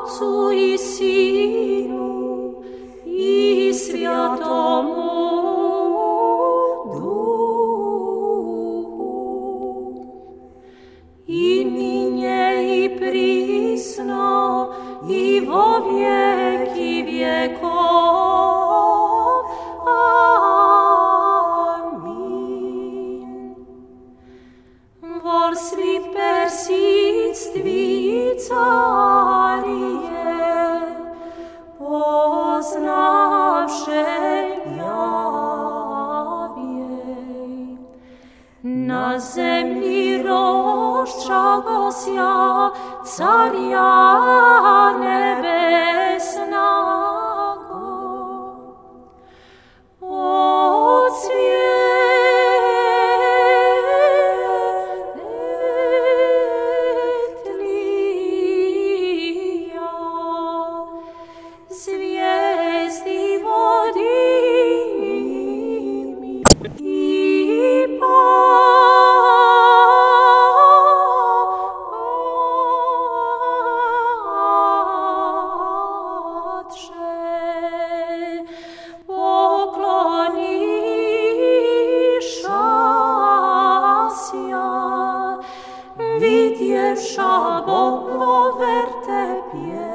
Otcu i Sinu i Svjatomu Duhu i ninje i prisno i vo vjeki vjekov. Amin. Vol svi persistvi на землі розчалося царя invidię szabą vo tebie.